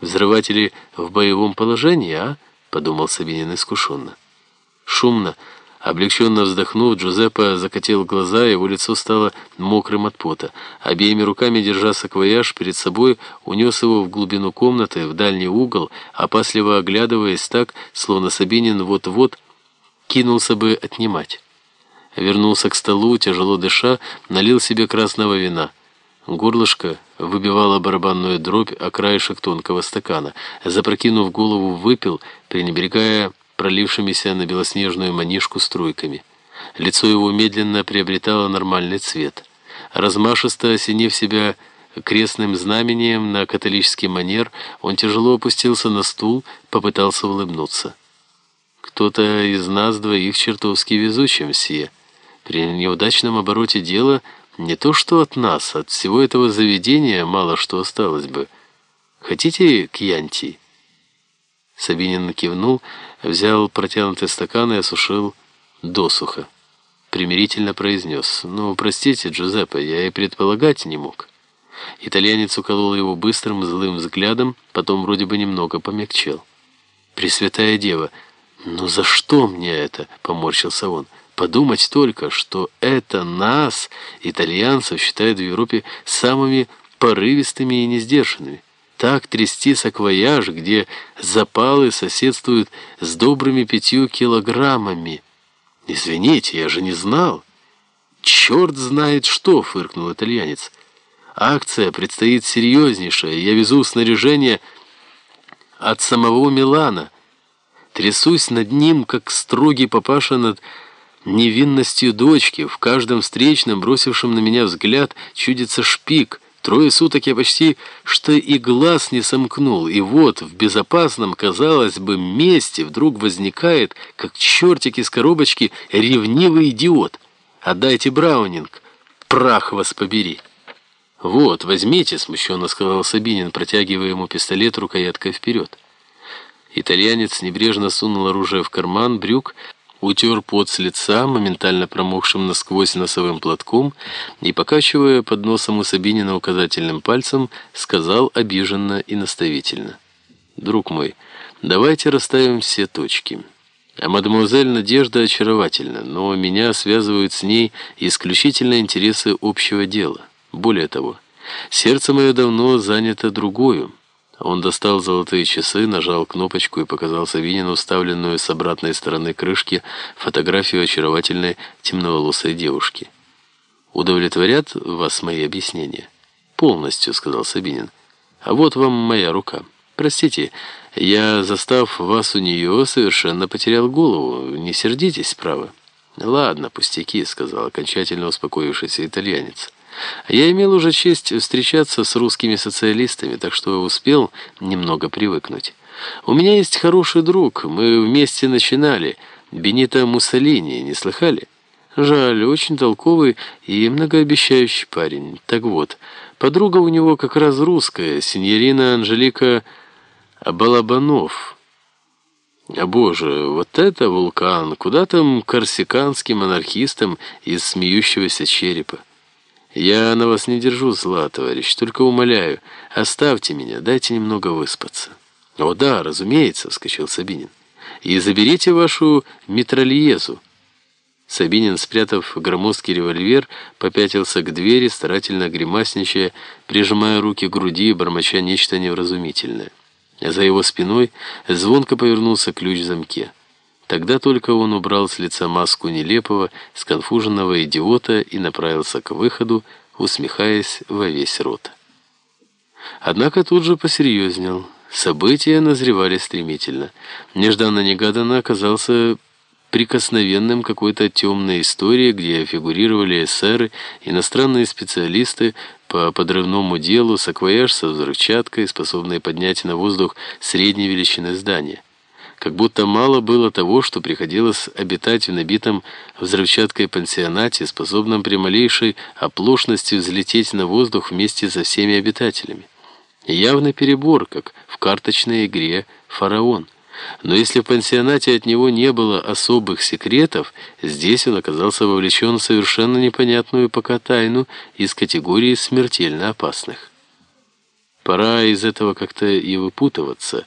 Взрыватели в боевом положении, а? Подумал Сабинин искушенно. Шумно, облегченно вздохнув, Джузеппе закатил глаза, его лицо стало мокрым от пота. Обеими руками, держа саквояж перед собой, унес его в глубину комнаты, в дальний угол, опасливо оглядываясь так, словно Сабинин вот-вот кинулся бы отнимать. Вернулся к столу, тяжело дыша, налил себе красного вина. Горлышко выбивало барабанную дробь о краешек тонкого стакана. Запрокинув голову, выпил, пренебрегая пролившимися на белоснежную манишку струйками. Лицо его медленно приобретало нормальный цвет. Размашисто осенив себя крестным знамением на католический манер, он тяжело опустился на стул, попытался улыбнуться. «Кто-то из нас двоих чертовски везучий, мсье. При неудачном обороте дела не то что от нас, от всего этого заведения мало что осталось бы. Хотите кьянти?» Сабинин кивнул, взял протянутый стакан и осушил досуха. Примирительно произнес. «Ну, простите, Джузеппе, я и предполагать не мог». Итальянец уколол его быстрым злым взглядом, потом вроде бы немного помягчел. «Пресвятая Дева, ну за что мне это?» — поморщился он. Подумать только, что это нас, итальянцев, считают в Европе самыми порывистыми и несдержанными. Так трясти саквояж, где запалы соседствуют с добрыми пятью килограммами. Извините, я же не знал. Черт знает что, фыркнул итальянец. Акция предстоит серьезнейшая. Я везу снаряжение от самого Милана. Трясусь над ним, как строгий папаша над невинностью дочки. В каждом встречном, бросившем на меня взгляд, чудится шпик. Трое суток я почти что и глаз не сомкнул. И вот в безопасном, казалось бы, месте вдруг возникает, как чертик из коробочки, ревнивый идиот. «Отдайте Браунинг, прах вас побери!» «Вот, возьмите», — смущенно сказал Сабинин, протягивая ему пистолет рукояткой вперед. Итальянец небрежно сунул оружие в карман брюк, утер пот с лица, моментально промокшим насквозь носовым платком, и, покачивая под носом у Сабинина указательным пальцем, сказал обиженно и наставительно. «Друг мой, давайте расставим все точки. А мадемуазель Надежда очаровательна, но меня связывают с ней исключительно интересы общего дела. Более того, сердце мое давно занято другою». Он достал золотые часы, нажал кнопочку и показал Савинину вставленную с обратной стороны крышки фотографию очаровательной темноволосой девушки. «Удовлетворят вас мои объяснения?» «Полностью», — сказал Сабинин. «А вот вам моя рука. Простите, я, застав вас у нее, совершенно потерял голову. Не сердитесь, право». «Ладно, пустяки», — сказал окончательно успокоившийся итальянец. Я имел уже честь встречаться с русскими социалистами, так что успел немного привыкнуть. У меня есть хороший друг, мы вместе начинали. Бенито Муссолини, не слыхали? Жаль, очень толковый и многообещающий парень. Так вот, подруга у него как раз русская, сеньорина Анжелика Балабанов. А боже, вот это вулкан, куда там корсиканским анархистам из смеющегося черепа? «Я на вас не держу зла, товарищ, только умоляю, оставьте меня, дайте немного выспаться». «О да, разумеется», — вскочил Сабинин. «И заберите вашу метрольезу». Сабинин, спрятав громоздкий револьвер, попятился к двери, старательно гримасничая, прижимая руки к груди и бормоча нечто невразумительное. За его спиной звонко повернулся ключ в замке. Тогда только он убрал с лица маску нелепого, сконфуженного идиота и направился к выходу, усмехаясь во весь рот. Однако тут же посерьезнел. События назревали стремительно. Нежданно-негаданно оказался прикосновенным какой-то темной истории, где фигурировали эсеры, иностранные специалисты по подрывному делу, саквояж со взрывчаткой, способные поднять на воздух средней величины здания. Как будто мало было того, что приходилось обитать в набитом взрывчаткой пансионате, способном при малейшей оплошности взлететь на воздух вместе со всеми обитателями. Явный перебор, как в карточной игре «Фараон». Но если в пансионате от него не было особых секретов, здесь он оказался вовлечен в совершенно непонятную пока тайну из категории смертельно опасных. Пора из этого как-то и выпутываться.